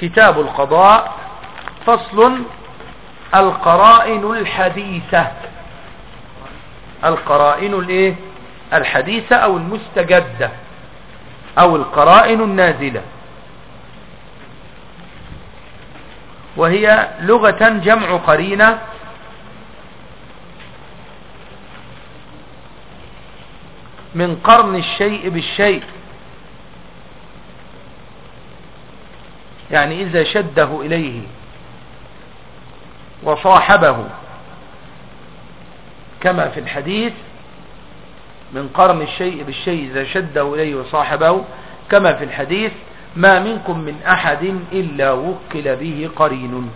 كتاب القضاء فصل القرائن الحديثة. القرائن الايه؟ الحديثة أو المستجدة أو القرائن النازلة. وهي لغة جمع قرينة من قرن الشيء بالشيء. يعني إذا شده إليه وصاحبه كما في الحديث من قرن الشيء بالشيء إذا شده إليه وصاحبه كما في الحديث ما منكم من أحد إلا وكل به قرين.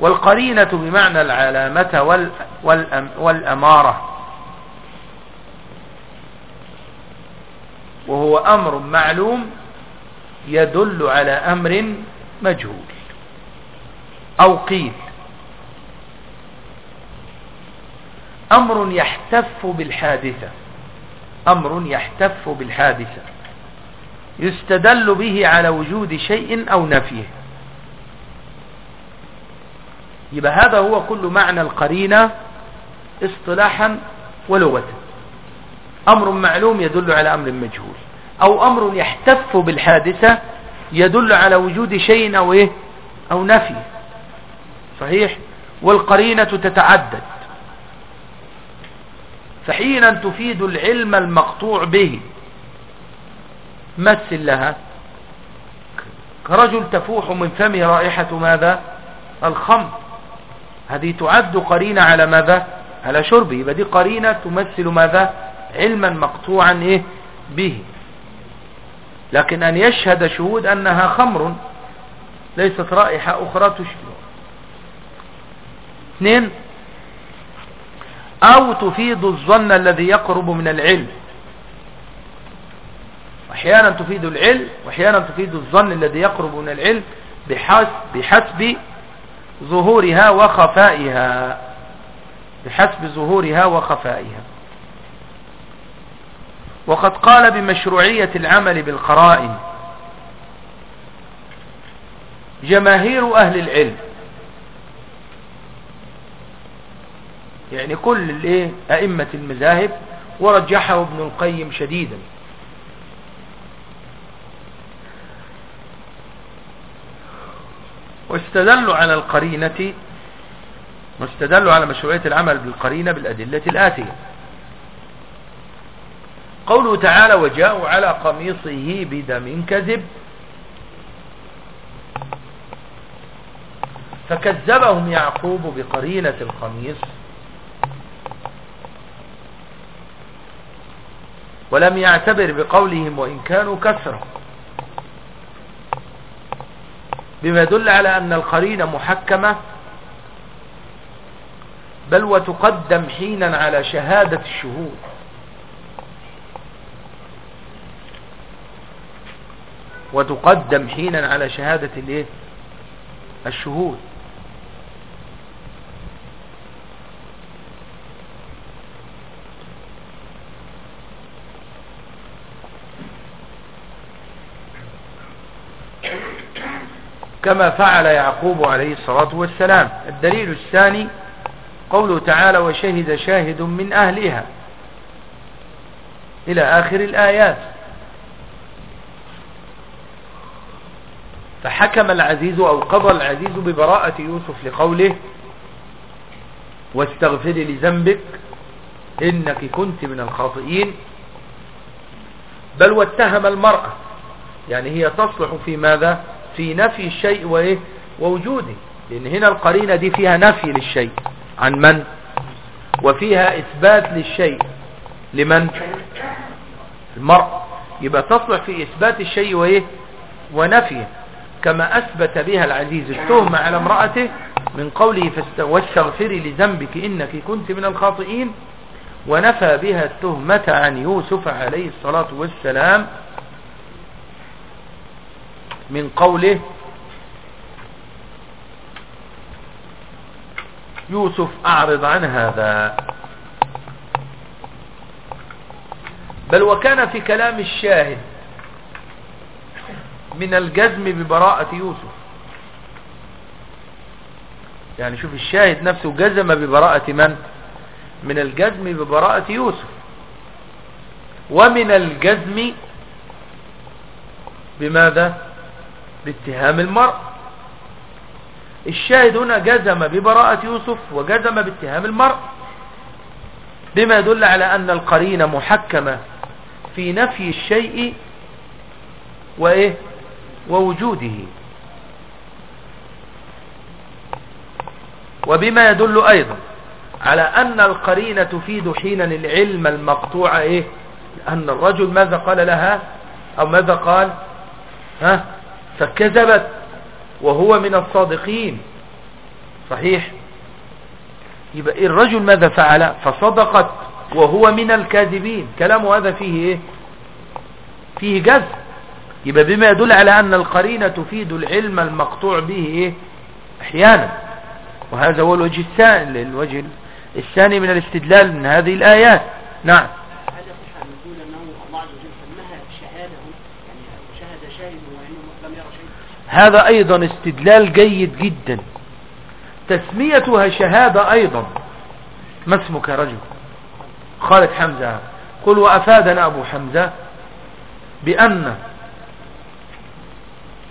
والقرينة بمعنى العلامة والأمارة. وهو أمر معلوم يدل على أمر مجهول أو قيل. أمر يحتف بالحادثة. أمر يحتف بالحادثة. يستدل به على وجود شيء أو نفيه. يبقى هذا هو كل معنى القرينة اصطلاحا ولغة أمر معلوم يدل على أمر مجهول. أو أمر يحتف بالحادثة يدل على وجود شيء أو إيه؟ أو نفي. صحيح؟ والقرينة تتعدد. فحينا تفيد العلم المقطوع به مثل لها؟ كرجل تفوح من فمه رائحة ماذا؟ الخمر. هذه تعد قرينة على ماذا؟ على شربه. يبقى دي قرينة تمثل ماذا؟ علما مقطوعا إيه؟ به. لكن أن يشهد شهود أنها خمر ليست رائحة أخرى تشبه. اثنين أو تفيد الظن الذي يقرب من العلم. أحيانا تفيد العلم وأحيانا تفيد الظن الذي يقرب من العلم بحسب, بحسب ظهورها وخفائها. بحسب ظهورها وخفائها. وقد قال بمشروعية العمل بالقرائن. جماهير أهل العلم. يعني كل أئمة المذاهب ورجحه ابن القيم شديدا. واستدلوا على القرينة واستدلوا على مشروعية العمل بالقرينة بالأدلة الآتية. قوله تعالى وجاءوا على قميصه بدم كذب. فكذبهم يعقوب بقرينة القميص. ولم يعتبر بقولهم وإن كانوا كثرة بما يدل على أن القرينة محكمة. بل وتقدم حينا على شهادة الشهود. وتقدم حينا على شهادة الايه؟ الشهود. كما فعل يعقوب عليه الصلاة والسلام. الدليل الثاني قوله تعالى وشهد شاهد من أهلها. إلى آخر الآيات. فحكم العزيز أو قضى العزيز ببراءة يوسف لقوله واستغفري لذنبك إنك كنت من الخاطئين. بل واتهم المرأة يعني هي تصلح في ماذا؟ في نفي الشيء وإيه؟ ووجوده. لأن هنا القرينة دي فيها نفي للشيء. عن من؟ وفيها إثبات للشيء. لمن؟ المرء. يبقى تصلح في إثبات الشيء وإيه؟ ونفيه. كما أثبت بها العزيز التهمة على امرأته من قوله واستغفري لذنبك إنك كنت من الخاطئين ونفى بها التهمة عن يوسف عليه الصلاة والسلام من قوله يوسف أعرض عن هذا. بل وكان في كلام الشاهد من الجزم ببراءة يوسف. يعني شوف الشاهد نفسه جزم ببراءة من؟ من الجزم ببراءة يوسف. ومن الجزم بماذا؟ باتهام المرء. الشاهد هنا جزم ببراءة يوسف وجزم باتهام المرء. بما يدل على أن القرينة محكمة في نفي الشيء وإيه؟ ووجوده. وبما يدل أيضا على أن القرينة تفيد حينا العلم المقطوع إيه؟ أن الرجل ماذا قال لها؟ أو ماذا قال؟ ها؟ فكذبت وهو من الصادقين. صحيح؟ يبقى الرجل ماذا فعل؟ فصدقت وهو من الكاذبين. كلام هذا فيه إيه؟ فيه جزم يبقى بما يدل على أن القرينة تفيد العلم المقطوع به إيه أحيانا. وهذا هو الوجه الثاني الوجه الثاني من الاستدلال من هذه الآيات. نعم. هذا أيضا استدلال جيد جدا. تسميتها شهادة أيضا. ما اسمك يا رجل؟ خالد حمزة. قل وأفادنا أبو حمزة بأن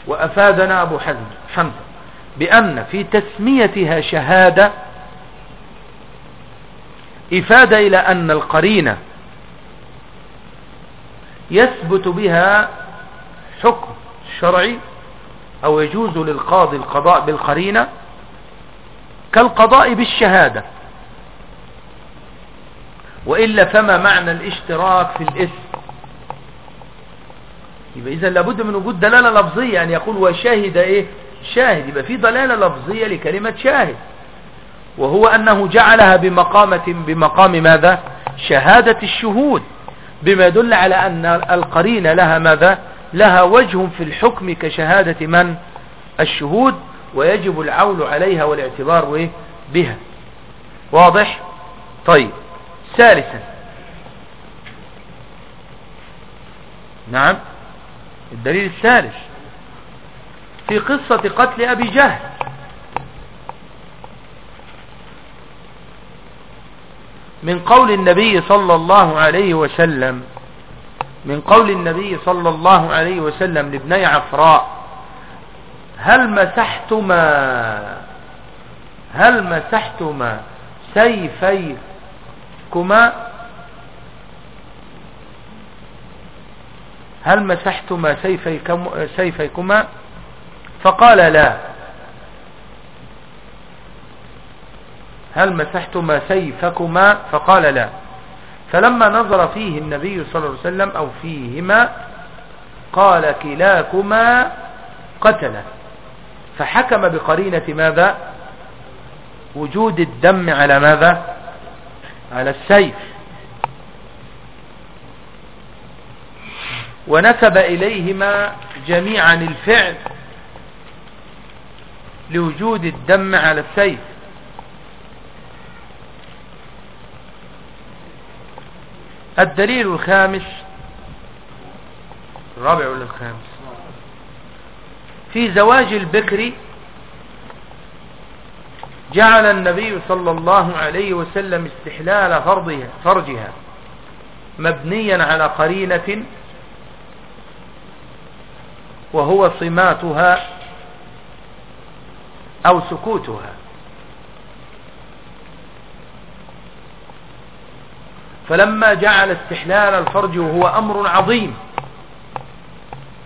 وأفادنا أبو حزم حمزة بأن في تسميتها شهادة إفادة إلى أن القرينة يثبت بها حكم شرعي أو يجوز للقاضي القضاء بالقرينة كالقضاء بالشهادة. وإلا فما معنى الاشتراك في الاسم؟ يبقى إذا لابد من وجود دلالة لفظية يعني يقول وشاهد إيه؟ شاهد يبقى في دلالة لفظية لكلمة شاهد. وهو أنه جعلها بمقامة بمقام ماذا؟ شهادة الشهود بما يدل على أن القرين لها ماذا؟ لها وجه في الحكم كشهادة من؟ الشهود ويجب العول عليها والاعتبار بها. واضح؟ طيب. ثالثا. نعم. الدليل الثالث في قصة قتل أبي جهل. من قول النبي صلى الله عليه وسلم من قول النبي صلى الله عليه وسلم لابني عفراء هل مسحتما؟ هل مسحتما سيفيكما؟ هل مسحتما سيفيكما؟ فقال لا. هل مسحتما سيفكما؟ فقال لا. فلما نظر فيه النبي صلى الله عليه وسلم أو فيهما قال كلاكما قتل فحكم بقرينة ماذا؟ وجود الدم على ماذا؟ على السيف. ونسب إليهما جميعا الفعل لوجود الدم على السيف. الدليل الخامس الرابع ولا الخامس؟ في زواج البكر جعل النبي صلى الله عليه وسلم استحلال فرضها فرجها مبنيا على قرينة وهو صماتها أو سكوتها. فلما جعل استحلال الفرج وهو أمر عظيم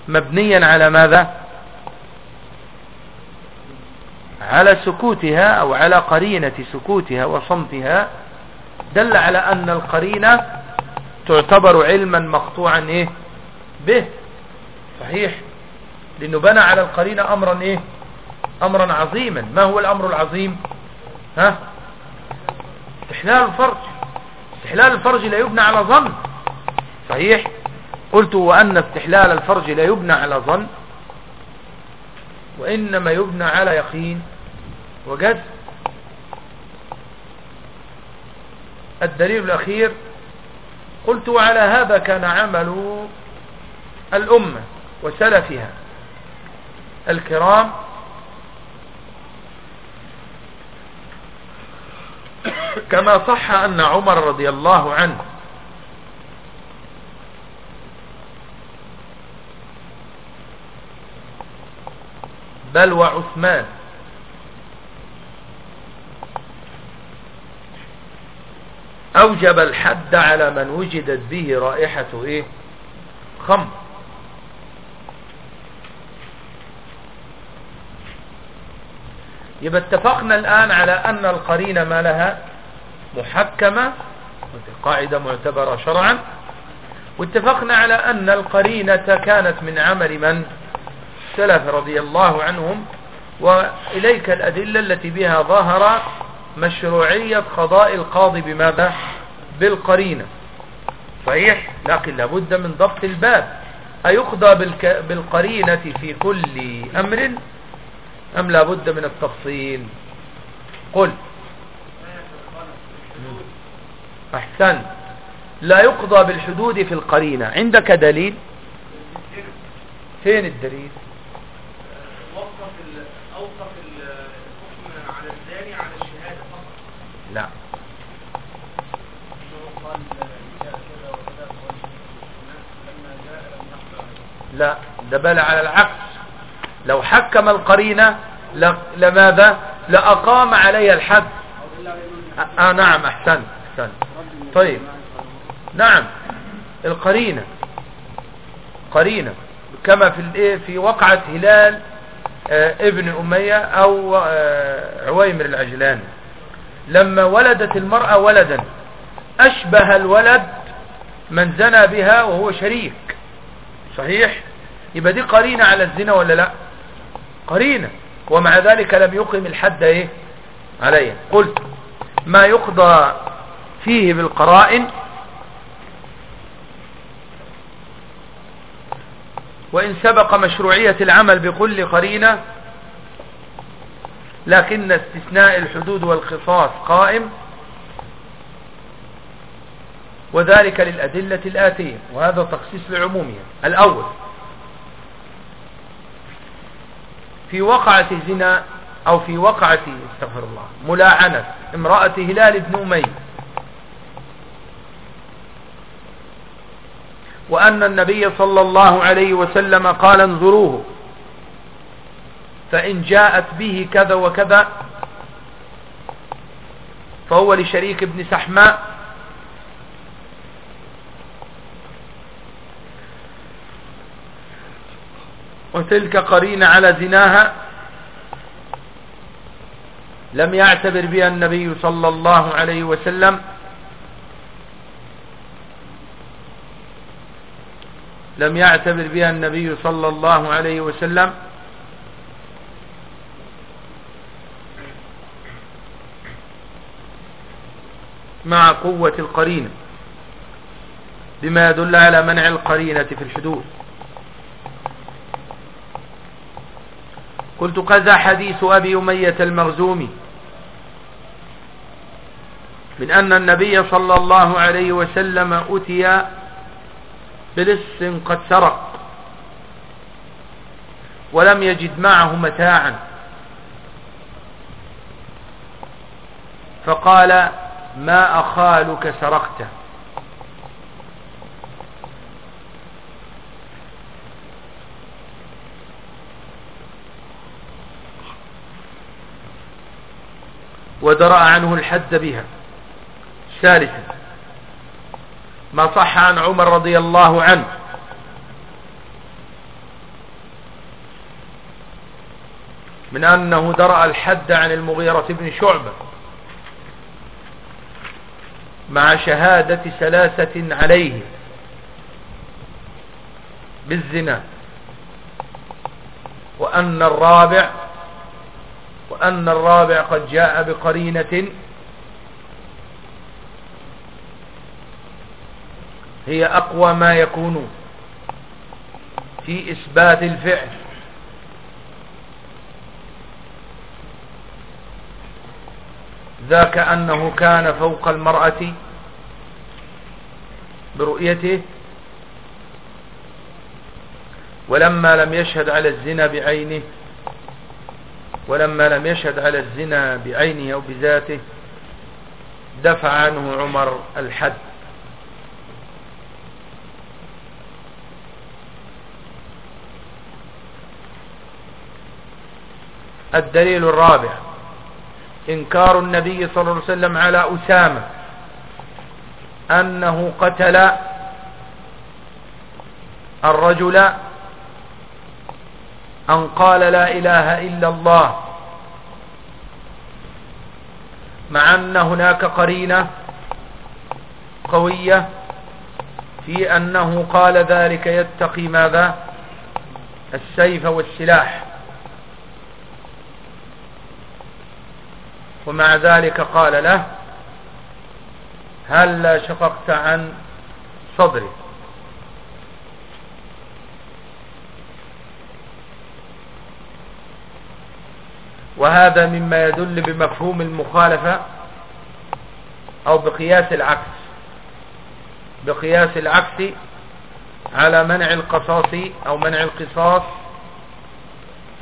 مبنيا على ماذا؟ على سكوتها أو على قرينة سكوتها وصمتها دل على أن القرينة تعتبر علما مقطوعا إيه؟ به. صحيح؟ لأنه بنى على القرينة أمرا إيه؟ أمرا عظيما. ما هو الأمر العظيم؟ ها؟ استحلال الفرج. استحلال الفرج لا يبنى على ظن. صحيح؟ قلت وأن استحلال الفرج لا يبنى على ظن. وإنما يبنى على يقين. وجد الدليل الأخير. قلت وعلى هذا كان عمل الأمة وسلفها. الكرام. كما صح أن عمر رضي الله عنه بل وعثمان أوجب الحد على من وجدت به رائحة إيه؟ خمر. يبقى اتفقنا الآن على أن القرينة ما لها محكمة قاعدة معتبرة شرعا. واتفقنا على أن القرينة كانت من عمل من؟ سلف رضي الله عنهم. وإليك الأدلة التي بها ظهر مشروعية قضاء القاضي بماذا؟ بالقرينة. صحيح؟ لكن لابد من ضبط الباب. أيقضى. بالقرينة في كل أمر؟ أم لابد من التفصيل؟ قل. أحسن. لا يقضى بالحدود في القرينة. عندك دليل؟ فين الدليل؟ وقف اوقف الحكم على الزاني على الشهادة فقط. لا. لا. ده بل على العكس. لو حكم القرينة لماذا؟ لأقام علي الحد. آه، نعم أحسن أحسن طيب. نعم. القرينة قرينة كما في الايه في وقعة هلال آه، ابن أمية أو آه، عويمر العجلاني. لما ولدت المرأة ولدا أشبه الولد من زنى بها وهو شريك. صحيح؟ يبقى دي قرينة على الزنا ولا لا؟ قرينة. ومع ذلك لم يقم الحد إيه؟ عليه. قلت ما يقضى فيه بالقرائن وإن سبق مشروعية العمل بكل قرينة لكن استثناء الحدود والقصاص قائم وذلك للأدلة الآتية. وهذا تخصيص لعمومها. الأول في وقعة زنا أو في وقعة استغفر الله ملاعنة امرأة هلال بن أمية. وأن النبي صلى الله عليه وسلم قال انظروه فإن جاءت به كذا وكذا فهو لشريك ابن سحماء وتلك قرين على زناها لم يعتبر بها النبي صلى الله عليه وسلم لم يعتبر بها النبي صلى الله عليه وسلم مع قوة القرينة بما يدل على منع القرينة في الحدود قلت كذا حديث أبي أمية المغزومي من أن النبي صلى الله عليه وسلم أتي بلص قد سرق ولم يجد معه متاعا. فقال ما أخالك سرقته. ودرأ عنه الحد بها. ثالثا ما صح عن عمر رضي الله عنه. من أنه درأ الحد عن المغيرة بن شعبة مع شهادة ثلاثة عليه بالزنا وأن الرابع وأن الرابع قد جاء بقرينة هي أقوى ما يكون في إثبات الفعل. ذاك أنه كان فوق المرأة برؤيته ولما لم يشهد على الزنا بعينه ولما لم يشهد على الزنا بعينه أو بذاته دفع عنه عمر الحد. الدليل الرابع إنكار النبي صلى الله عليه وسلم على أسامة أنه قتل الرجل أن قال لا إله إلا الله مع أن هناك قرينة قوية في أنه قال ذلك يتقي ماذا؟ السيف والسلاح. ومع ذلك قال له هل لا شققت عن صدري؟ وهذا مما يدل بمفهوم المخالفة أو بقياس العكس. بقياس العكس على منع القصاص أو منع القصاص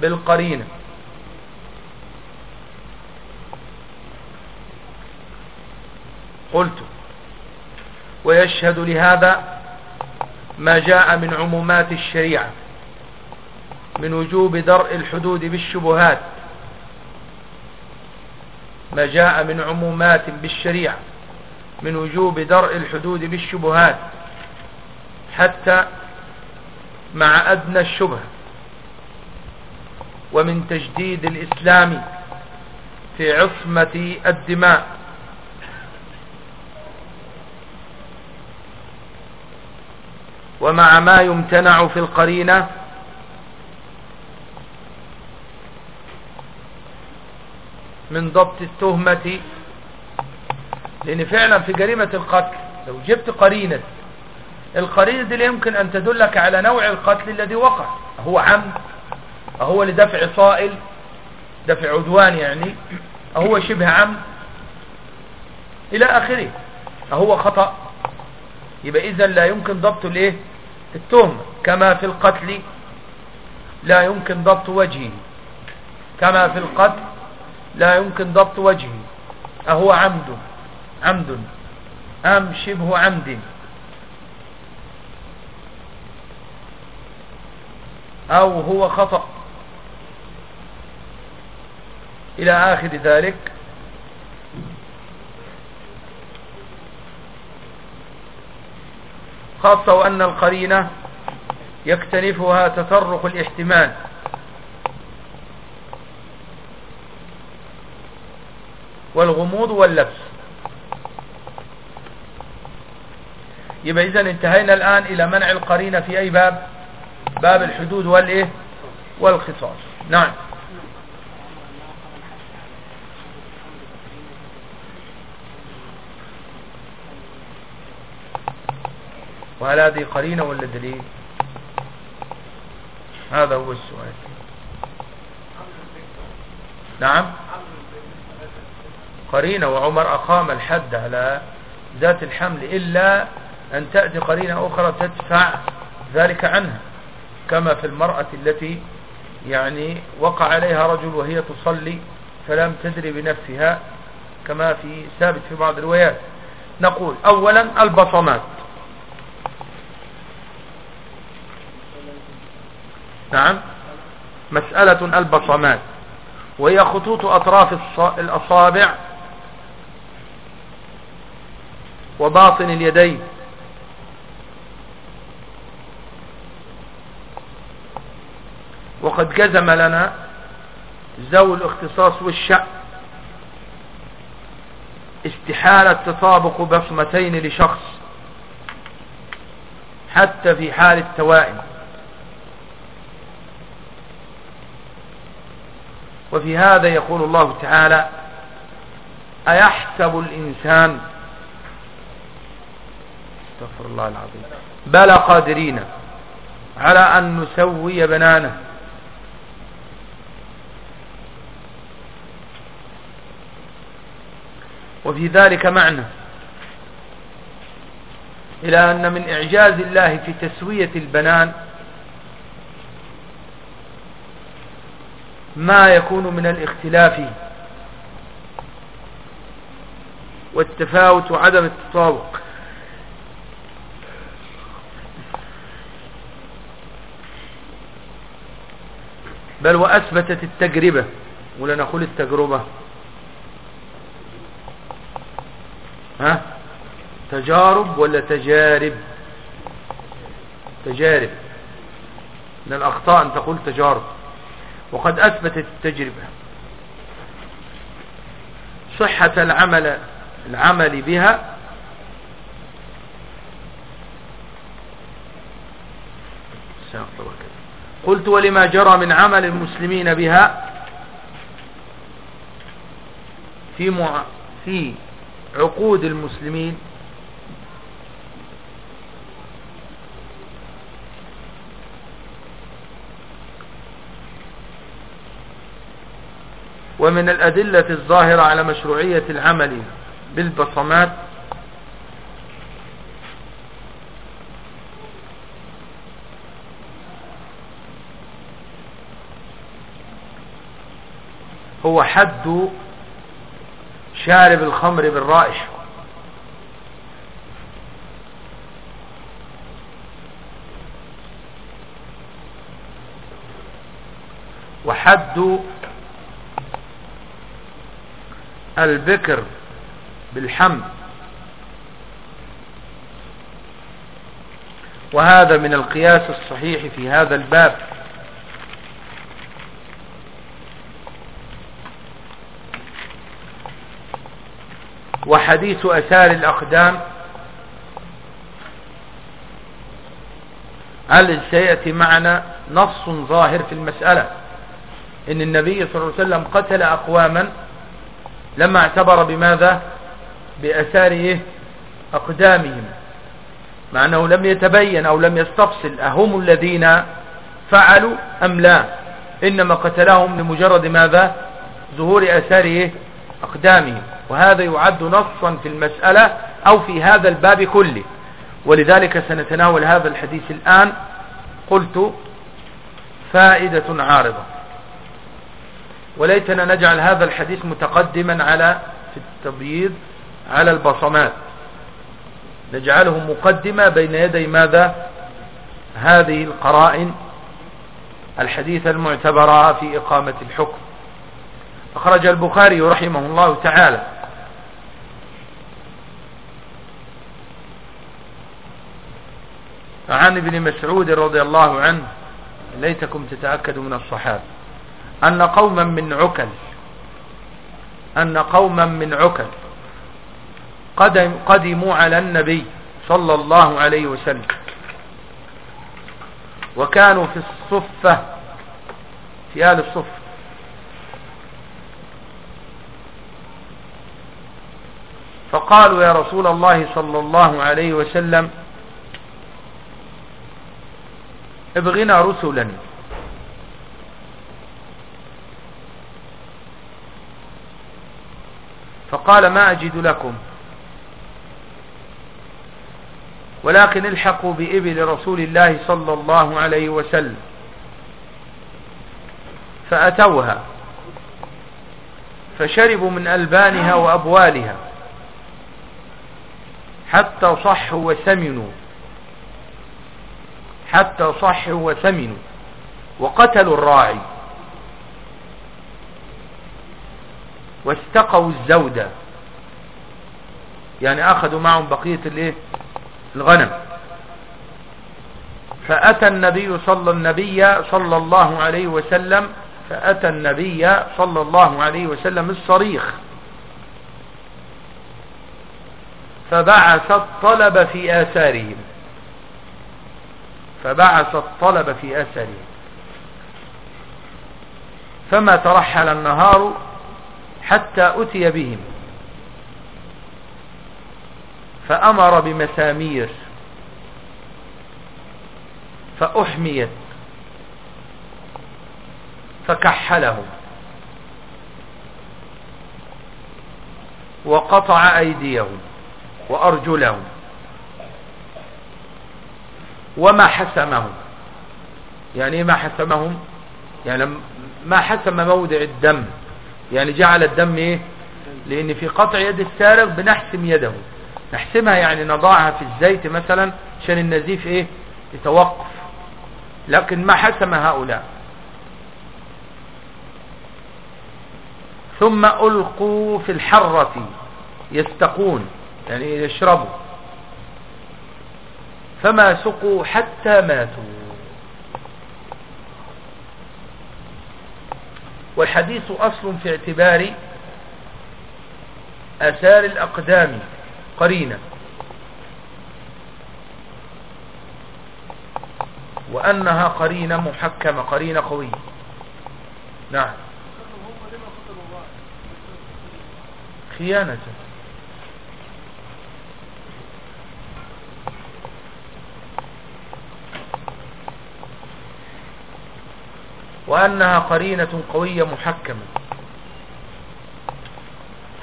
بالقرينة. قلت ويشهد لهذا ما جاء من عمومات الشريعة من وجوب درء الحدود بالشبهات ما جاء من عمومات بالشريعة من وجوب درء الحدود بالشبهات حتى مع أدنى الشبهة ومن تجديد الإسلام في عصمة الدماء. ومع ما يمتنع في القرينة من ضبط التهمة. لأن فعلا في جريمة القتل لو جبت قرينة القرينة دي يمكن أن تدلك على نوع القتل الذي وقع. هو عمد هو لدفع صائل دفع عدوان يعني هو شبه عمد إلى آخره. هو خطأ. يبقى اذا لا يمكن ضبط الإيه؟ التهمة كما في القتل لا يمكن ضبط وجهه. كما في القتل لا يمكن ضبط وجهه أهو عمد. عمد. أم شبه عمد. أو هو خطأ. إلى آخر ذلك. خاصة وأن القرينة يكتنفها تطرق الاحتمال. والغموض واللبس. يبقى إذن انتهينا الآن إلى منع القرينة في أي باب؟ باب الحدود والإيه؟ والخصاص نعم. وهل هذه قرينة ولا دليل؟ هذا هو السؤال. نعم. قرينة وعمر أقام الحد على ذات الحمل إلا أن تأتي قرينة أخرى تدفع ذلك عنها كما في المرأة التي يعني وقع عليها رجل وهي تصلي فلم تدري بنفسها كما في ثابت في بعض الروايات. نقول أولا البصمات نعم. مسألة البصمات وهي خطوط أطراف الأصابع وباطن اليدين. وقد جزم لنا ذوي الاختصاص والشأ استحالة تطابق بصمتين لشخص حتى في حال التوائم. وفي هذا يقول الله تعالى أيحسب الإنسان أستغفر الله العظيم. بل قادرين على أن نسوي بنانه وفي ذلك معنى إلى أن من إعجاز الله في تسوية البنان ما يكون من الاختلاف والتفاوت وعدم التطابق. بل وأثبتت التجربة. ولا نقول التجربة. ها؟ تجارب ولا تجارب؟ تجارب. من الأخطاء أن تقول تجارب. وقد أثبتت التجربة. صحة العمل العمل بها قلت ولما جرى من عمل المسلمين بها في مع... في عقود المسلمين ومن الأدلة الظاهرة على مشروعية العمل بالبصمات هو حد شارب الخمر بالرائش. وحد البكر بالحمد وهذا من القياس الصحيح في هذا الباب. وحديث أثار الأقدام هل سيأتي معنا نص ظاهر في المسألة؟ إن النبي صلى الله عليه وسلم قتل أقواما لما اعتبر بماذا؟ بأثار أقدامهم. مع أنه لم يتبين أو لم يستفصل أهم الذين فعلوا أم لا. إنما قتلهم لمجرد ماذا؟ ظهور أثار أقدامهم. وهذا يعد نصا في المسألة أو في هذا الباب كله. ولذلك سنتناول هذا الحديث الآن. قلت فائدة عارضة. وليتنا نجعل هذا الحديث متقدما على في التبييض على البصمات. نجعله مقدمة بين يدي ماذا؟ هذه القرائن الحديث المعتبرة في إقامة الحكم. أخرج البخاري رحمه الله تعالى. عن ابن مسعود رضي الله عنه ليتكم تتأكدوا من الصحابة أن قوما من عكل أن قوما من عكل قدم قدموا على النبي صلى الله عليه وسلم وكانوا في الصفة في آل الصفة فقالوا يا رسول الله صلى الله عليه وسلم ابغنا رسلا. فقال ما أجد لكم؟ ولكن الحقوا بإبل رسول الله صلى الله عليه وسلم. فأتوها. فشربوا من ألبانها وأبوالها. حتى صحوا وسمنوا. حتى صحوا وسمنوا وقتلوا الراعي. واستقوا الزودة يعني أخذوا معهم بقية الإيه؟ الغنم. فأتى النبي صلى النبي صلى الله عليه وسلم فأتى النبي صلى الله عليه وسلم الصريخ. فبعث الطلب في آثارهم. فبعث الطلب في أثره. فما ترحل النهار حتى أتي بهم. فأمر بمسامير. فأحميت. فكحلهم. وقطع أيديهم. وأرجلهم. وما حسمهم. يعني إيه ما حسمهم؟ يعني ما حسم موضع الدم. يعني جعل الدم إيه؟ لأن في قطع يد السارق بنحسم يده. نحسمها يعني نضعها في الزيت مثلا عشان النزيف إيه؟ يتوقف. لكن ما حسم هؤلاء. ثم ألقوا في الحرة يستقون. يعني يشربوا. فما سقوا حتى ماتوا. والحديث أصل في اعتبار أثار الأقدام قرينة. وأنها قرينة محكمة قرينة قوية. نعم. خيانة. وأنها قرينة قوية محكمة.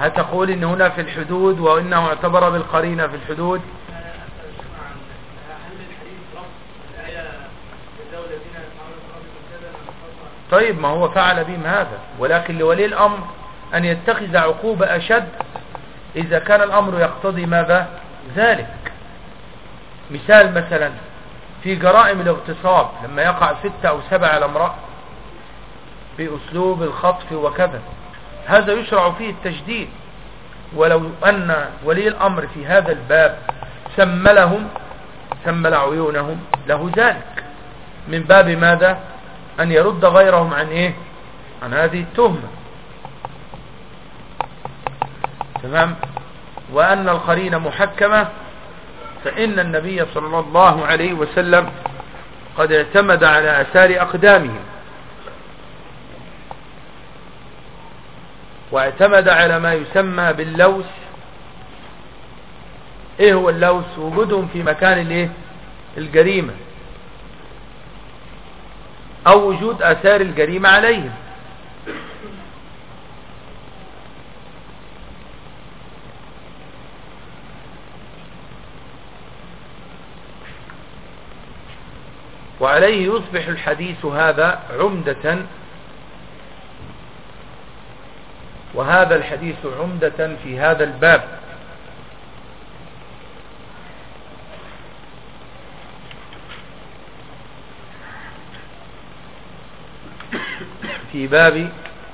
هتقول إن هنا في الحدود وإنه اعتبر بالقرينة في الحدود؟ طيب ما هو فعل بهم هذا. ولكن لولي الأمر أن يتخذ عقوبة أشد إذا كان الأمر يقتضي ماذا؟ ذلك. مثال مثلا في جرائم الاغتصاب لما يقع ستة أو سبعة على امرأة بأسلوب الخطف وكذا. هذا يشرع فيه التشديد ولو أن ولي الأمر في هذا الباب سملهم سمل عيونهم له ذلك. من باب ماذا؟ أن يرد غيرهم عن إيه؟ عن هذه التهمة. تمام؟ وأن القرين محكمة فإن النبي صلى الله عليه وسلم قد اعتمد على أثار أقدامهم. واعتمد على ما يسمى باللوس إيه هو اللوس وجودهم في مكان الإيه؟ الجريمة. أو وجود آثار الجريمة عليهم. وعليه يصبح الحديث هذا عمدة وهذا الحديث عمدة في هذا الباب. في باب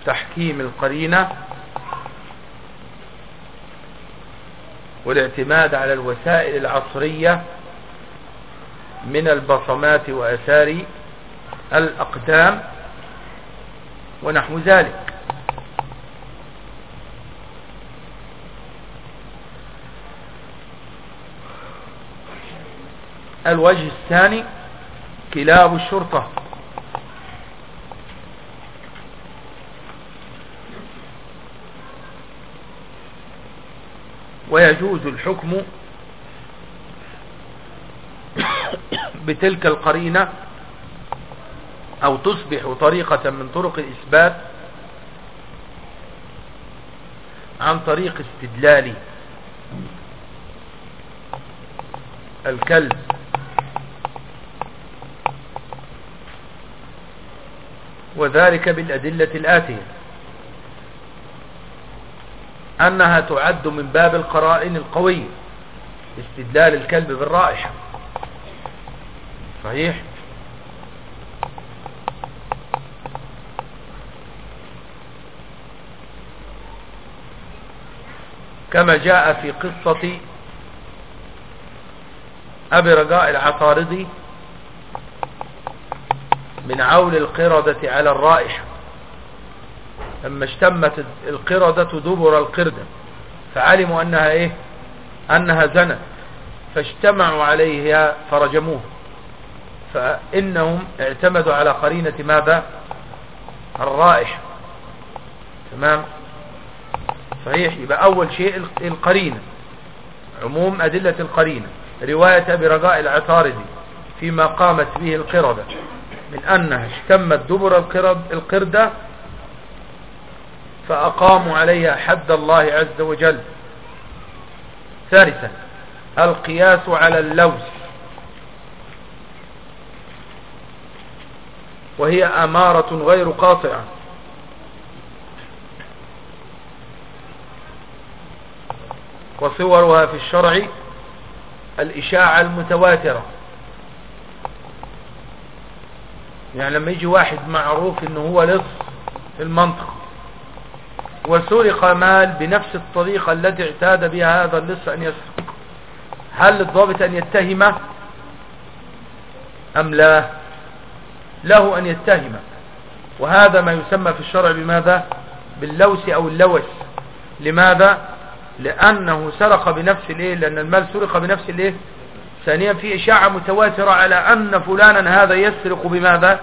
تحكيم القرينة والاعتماد على الوسائل العصرية من البصمات وأثار الأقدام ونحو ذلك. الوجه الثاني كلاب الشرطة. ويجوز الحكم بتلك القرينة أو تصبح طريقة من طرق الإثبات عن طريق استدلال الكلب. وذلك بالأدلة الآتية. أنها تعد من باب القرائن القوية استدلال الكلب بالرائحة. صحيح؟ كما جاء في قصة أبي رجاء العطاردي من عول القردة على الرائحة. لما اشتمت القردة دبر القردة فعلموا أنها إيه؟ أنها زنت فاجتمعوا عليها فرجموه فإنهم اعتمدوا على قرينة ماذا؟ الرائحة. تمام؟ صحيح؟ يبقى أول شيء القرينة. عموم أدلة القرينة. رواية أبي رجاء العطاردي فيما قامت به القردة. من أنها اشتمت دبر القردة فأقاموا عليها حد الله عز وجل. ثالثا القياس على اللوز. وهي أمارة غير قاطعة. وصورها في الشرع الإشاعة المتواترة. يعني لما يجي واحد معروف إنه هو لص في المنطقة وسرق مال بنفس الطريقة التي اعتاد بها هذا اللص أن يسرق هل للضابط أن يتهمه؟ أم لا؟ له أن يتهمه. وهذا ما يسمى في الشرع بماذا؟ باللوس أو اللوس. لماذا؟ لأنه سرق بنفس الإيه؟ لأن المال سرق بنفس الإيه؟ ثانيا في إشاعة متواترة على أن فلانا هذا يسرق بماذا؟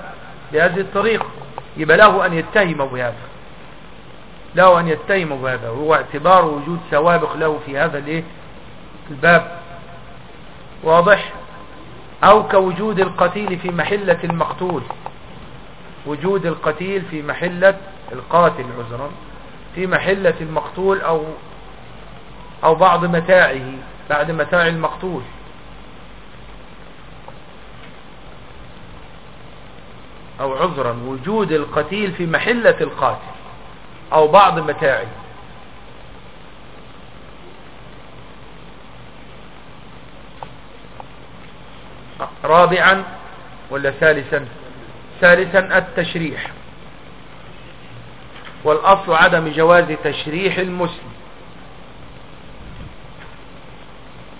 بهذه الطريقة. يبقى له أن يتهم بهذا له أن يتهم بهذا وهو اعتبار وجود سوابق له في هذا الإيه؟ الباب. واضح؟ أو كوجود القتيل في محلة المقتول. وجود القتيل في محلة القاتل عذرا. في محلة المقتول أو أو بعض متاعه بعد متاع المقتول. أو عذرا وجود القتيل في محلة القاتل أو بعض متاعه. رابعا ولا ثالثا؟ ثالثا التشريح. والأصل عدم جواز تشريح المسلم.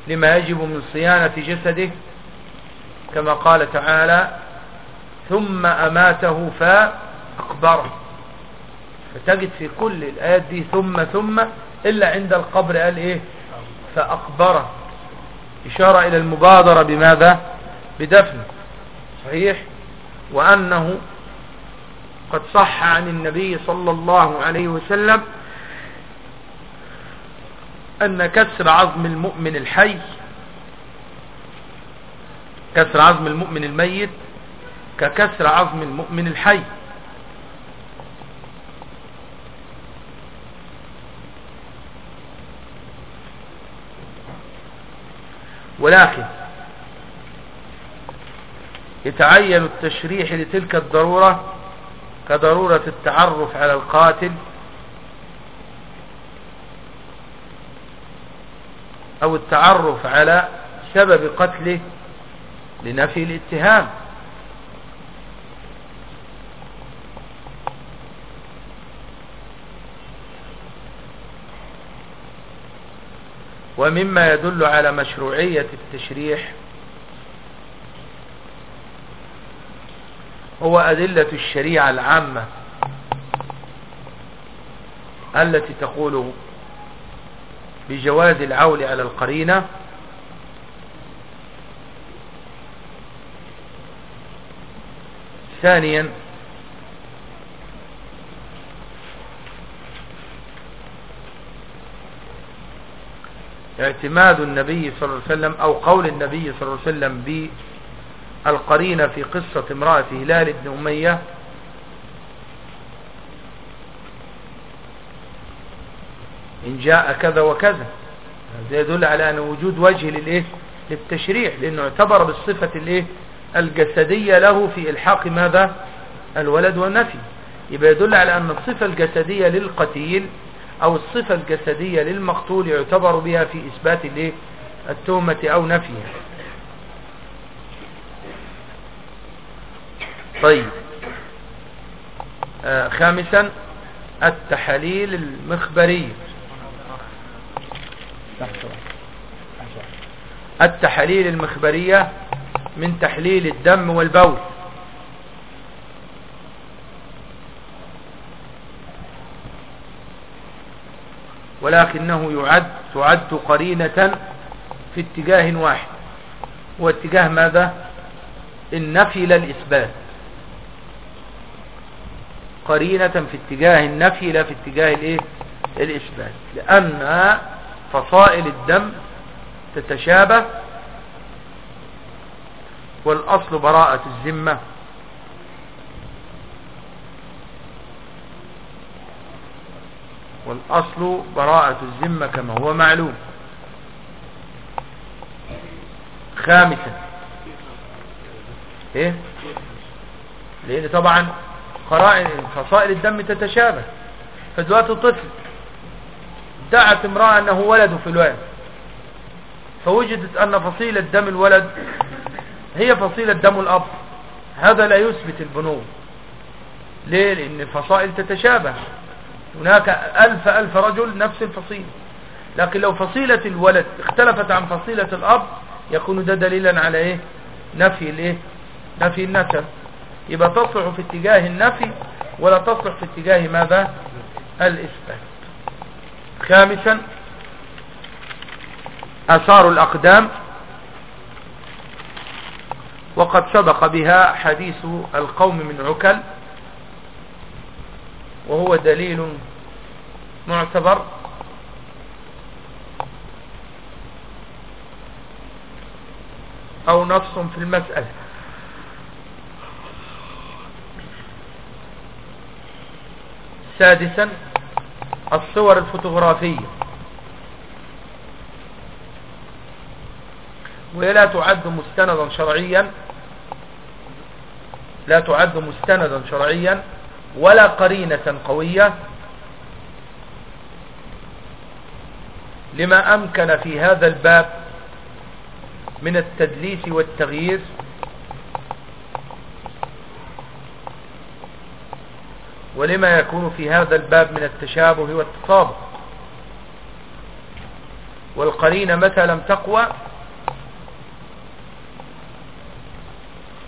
لما يجب من صيانة جسده كما قال تعالى ثم أماته فأقبره. فتجد في كل الآيات دي ثم ثم إلا عند القبر قال إيه؟ فأقبره. إشارة إلى المبادرة بماذا؟ بدفنه صحيح؟ وأنه قد صح عن النبي صلى الله عليه وسلم أن كسر عظم المؤمن الحي كسر عظم المؤمن الميت ككسر عظم المؤمن الحي. ولكن يتعين التشريح لتلك الضرورة كضرورة التعرف على القاتل أو التعرف على سبب قتله لنفي الاتهام. ومما يدل على مشروعية التشريح هو أدلة الشريعة العامة التي تقول بجواز العول على القرينة ثانيا اعتماد النبي صلى الله عليه وسلم أو قول النبي صلى الله عليه وسلم بالقرينة في قصة امرأة هلال بن أمية إن جاء كذا وكذا. هذا يدل على أن وجود وجه للإيه؟ للتشريع لأنه اعتبر بالصفة الإيه؟ الجسدية له في إلحاق ماذا؟ الولد والنفي. يبقى يدل على أن الصفة الجسدية للقتيل أو الصفة الجسدية للمقتول يعتبر بها في إثبات التهمة أو نفيها. طيب. آه خامسا التحاليل المخبرية. التحاليل المخبرية من تحليل الدم والبول. ولكنه يعد تعد قرينة في اتجاه واحد. هو اتجاه ماذا؟ النفي لا الإثبات. قرينة في اتجاه النفي لا في اتجاه الإيه؟ الإثبات. لأن فصائل الدم تتشابه والأصل براءة الذمة والأصل براءة الذمة كما هو معلوم. خامسا. إيه؟ لأن طبعا قرائن فصائل الدم تتشابه. فدلوقتي طفل دعت امرأة أنه ولد في الولد فوجدت أن فصيلة دم الولد هي فصيلة دم الأب. هذا لا يثبت البنوة ليه؟ لأن الفصائل تتشابه. هناك ألف ألف رجل نفس الفصيلة. لكن لو فصيلة الولد اختلفت عن فصيلة الأب يكون ده دليلا على إيه؟ نفي الإيه؟ نفي النسب. يبقى تصلح في اتجاه النفي ولا تصلح في اتجاه ماذا؟ الإثبات. خامسا آثار الأقدام. وقد سبق بها حديث القوم من عكل. وهو دليل معتبر. أو نص في المسألة. سادسا الصور الفوتوغرافية. وهي لا تعد مستندا شرعيا. لا تعد مستندا شرعيا. ولا قرينة قوية لما أمكن في هذا الباب من التدليس والتغيير ولما يكون في هذا الباب من التشابه والتطابق والقرينة متى لم تقوى؟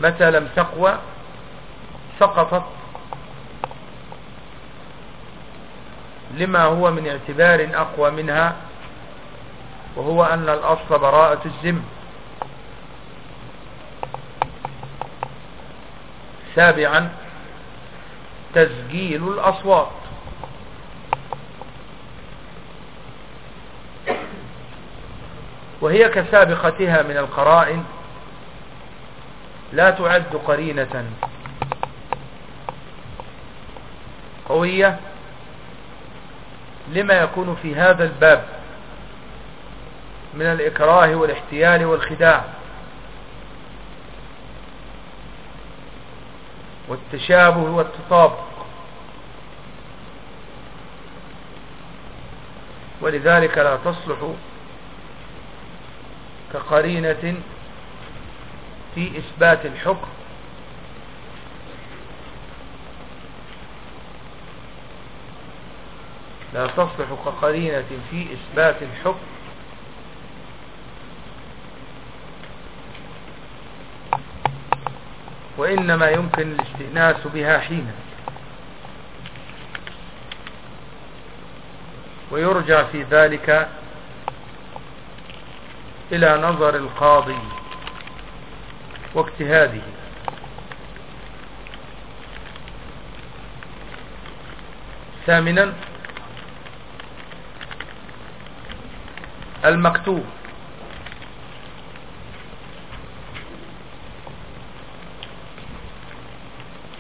متى لم تقوى؟ سقطت لما هو من اعتبار أقوى منها وهو أن الأصل براءة الزم. سابعا تسجيل الأصوات. وهي كسابقتها من القرائن لا تعد قرينة. قوية لما يكون في هذا الباب من الإكراه والاحتيال والخداع والتشابه والتطابق. ولذلك لا تصلح كقرينة في إثبات الحكم لا تصلح كقرينة في إثبات الحكم. وإنما يمكن الاستئناس بها حينا ويرجع في ذلك إلى نظر القاضي واجتهاده. ثامنا المكتوب.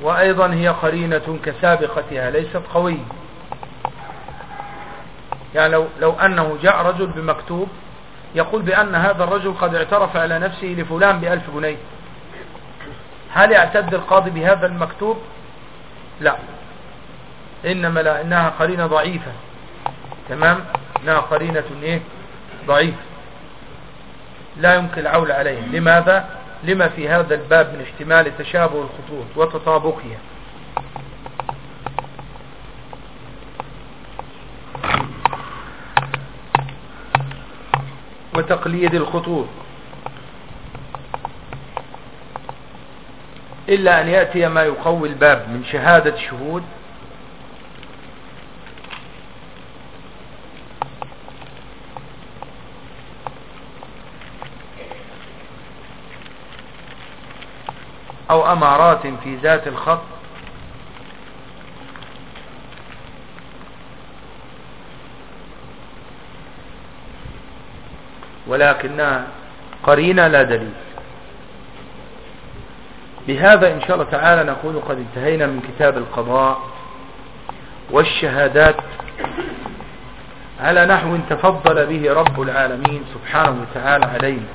وأيضا هي قرينة كسابقتها ليست قوية. يعني لو, لو أنه جاء رجل بمكتوب يقول بأن هذا الرجل قد اعترف على نفسه لفلان بألف جنيه. هل يعتد القاضي بهذا المكتوب؟ لا. إنما لا إنها قرينة ضعيفة. تمام؟ إنها قرينة إيه؟ ضعيفة لا يمكن العول عليها لماذا؟ لما في هذا الباب من احتمال تشابه الخطوط وتطابقها. وتقليد الخطوط. إلا أن يأتي ما يقوي الباب من شهادة شهود أو أمارات في ذات الخط. ولكنها قرينة لا دليل. بهذا إن شاء الله تعالى نكون قد انتهينا من كتاب القضاء والشهادات على نحو تفضل به رب العالمين سبحانه وتعالى علينا.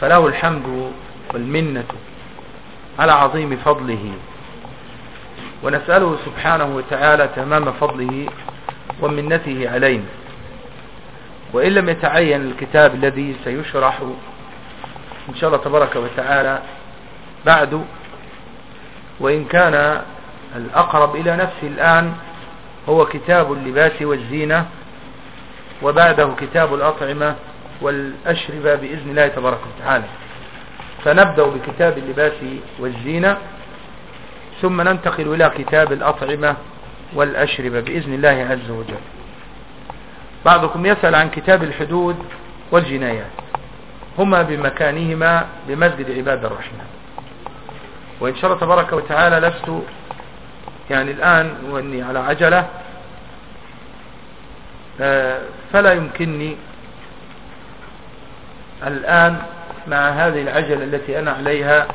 فله الحمد والمنة. على عظيم فضله. ونسأله سبحانه وتعالى تمام فضله ومنته علينا وإن لم يتعين الكتاب الذي سيشرح إن شاء الله تبارك وتعالى بعد وإن كان الأقرب إلى نفسي الآن هو كتاب اللباس والزينة وبعده كتاب الأطعمة والأشربة بإذن الله تبارك وتعالى. فنبدأ بكتاب اللباس والزينة ثم ننتقل إلى كتاب الأطعمة والأشربة بإذن الله عز وجل. بعضكم يسأل عن كتاب الحدود والجنايات هما بمكانهما بمسجد عباد الرحمن. وإن شاء الله تبارك وتعالى لست يعني الآن وأني على عجلة آه، فلا يمكنني الآن مع هذه العجلة التي أنا عليها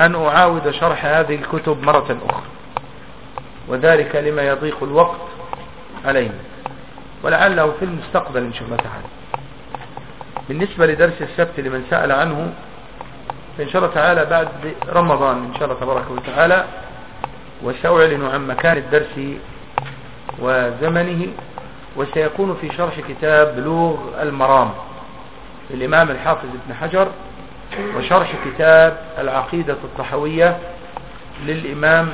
أن أعاود شرح هذه الكتب مرة أخرى. وذلك لما يضيق الوقت علينا. ولعله في المستقبل إن شاء الله تعالى. بالنسبة لدرس السبت لمن سأل عنه فإن شاء الله تعالى بعد رمضان إن شاء الله تبارك وتعالى وسأعلن عن مكان الدرس وزمنه وسيكون في شرح كتاب بلوغ المرام. للإمام الحافظ ابن حجر وشرح كتاب العقيدة الطحوية للإمام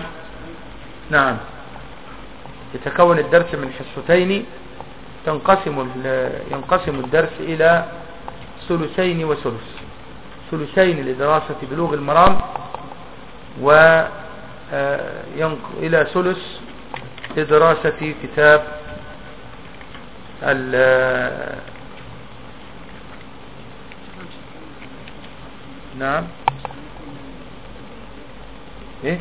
نعم يتكون الدرس من حصتين تنقسم ينقسم الدرس إلى ثلثين وثلث. ثلثين لدراسة بلوغ المرام و آه، إلى ثلث لدراسة كتاب نعم. إيه؟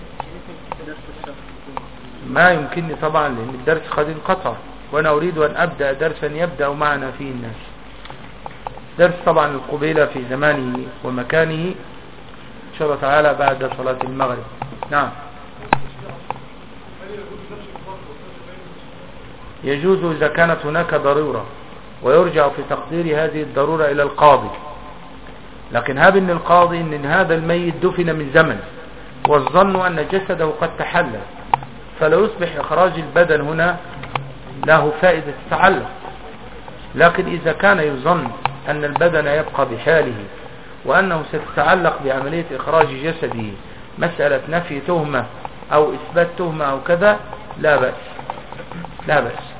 ما يمكنني طبعا لأن الدرس قد انقطع وأنا أريد أن أبدأ درسا يبدأ معنا فيه الناس. درس طبعا القبيلة في زمانه ومكانه إن شاء الله تعالى بعد صلاة المغرب. نعم. يجوز إذا كانت هناك ضرورة ويرجع في تقدير هذه الضرورة إلى القاضي. لكن إن القاضي إن هذا الميت دفن من زمن والظن أن جسده قد تحلل فلا يصبح إخراج البدن هنا له فائدة تتعلق. لكن إذا كان يظن أن البدن يبقى بحاله وأنه ستتعلق بعملية إخراج جسده مسألة نفي تهمة أو إثبات تهمة أو كذا لا بأس. لا بأس.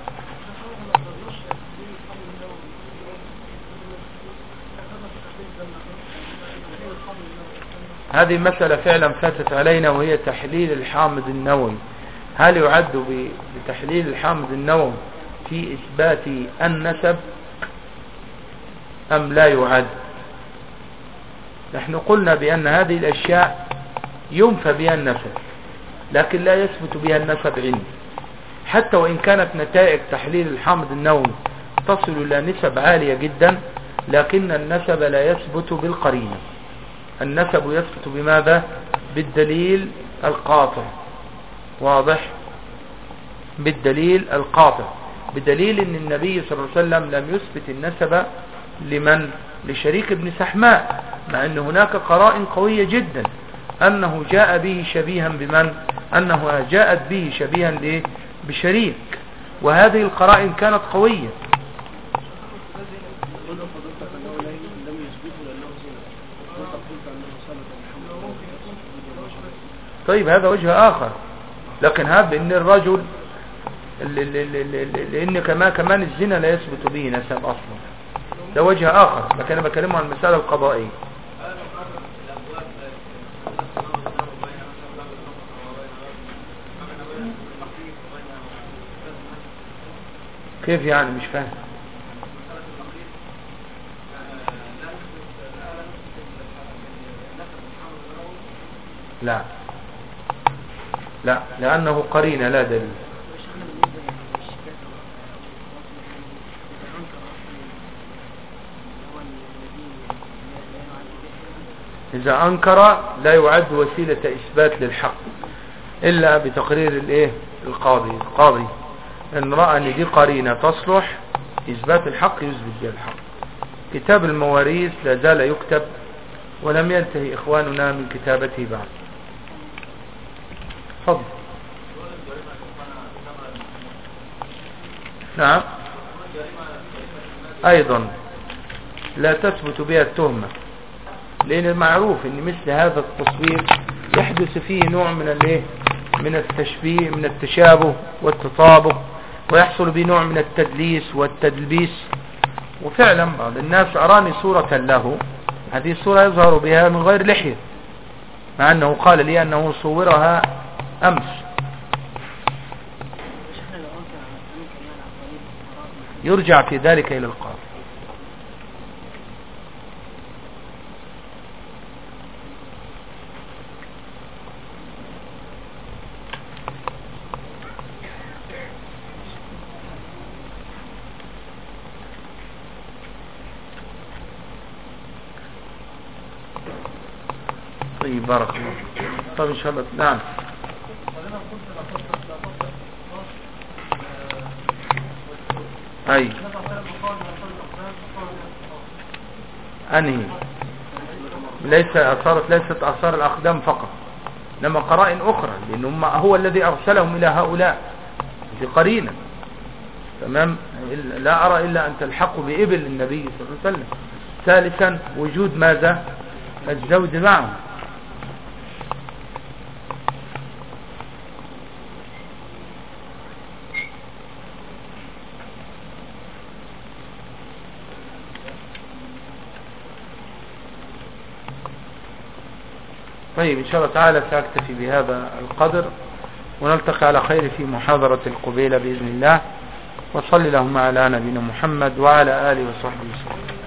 هذه مسألة فعلا فاتت علينا وهي تحليل الحامض النووي. هل يعد بتحليل الحامض النووي في إثبات النسب أم لا يعد؟ نحن قلنا بأن هذه الأشياء ينفى بها النسب لكن لا يثبت بها النسب علم حتى وإن كانت نتائج تحليل الحامض النووي تصل إلى نسب عالية جدا لكن النسب لا يثبت بالقرينة. النسب يثبت بماذا؟ بالدليل القاطع. واضح؟ بالدليل القاطع. بدليل إن النبي صلى الله عليه وسلم لم يثبت النسب لمن؟ لشريك ابن سحماء مع إن هناك قرائن قوية جدا أنه جاء به شبيها بمن؟ أنه جاءت به شبيها بشريك. وهذه القرائن كانت قوية. طيب هذا وجه آخر. لكن هذا بأن الرجل لأن كما كمان الزنا لا يثبت به نسب أصلا. ده وجه آخر. لكن أنا بكلمه عن المسألة القضائية. كيف يعني؟ مش فاهم. لا. لا لأنه قرين لا دليل. إذا أنكر لا يعد وسيلة إثبات للحق إلا بتقرير الإيه؟ القاضي. القاضي إن رأى أن دي قرينة تصلح إثبات الحق يثبت بها الحق. كتاب المواريث لا زال يكتب ولم ينتهي إخواننا من كتابته بعد. تفضل نعم. أيضا لا تثبت بها التهمة لأن معروف إن مثل هذا التصوير يحدث فيه نوع من الإيه؟ من التشبيه من التشابه والتطابق ويحصل به نوع من التدليس والتدليس وفعلا بعض الناس أراني صورة له هذه الصورة يظهر بها من غير لحية مع أنه قال لي أنه صورها أمس يرجع في ذلك إلى القاضي. طيب بارك الله طيب إن شاء الله. نعم. أي أنهي؟ ليس صارت ليست آثار الأقدام فقط لما قرائن أخرى لأنه ما هو الذي أرسلهم إلى هؤلاء في قرينة. تمام؟ لا أرى إلا أن تلحقوا بإبل النبي صلى الله عليه وسلم. ثالثا وجود ماذا؟ الزوج معه. طيب إن شاء الله تعالى سأكتفي بهذا القدر ونلتقي على خير في محاضرة القبيلة بإذن الله. وصلي اللهم على نبينا محمد وعلى آله وصحبه وسلم.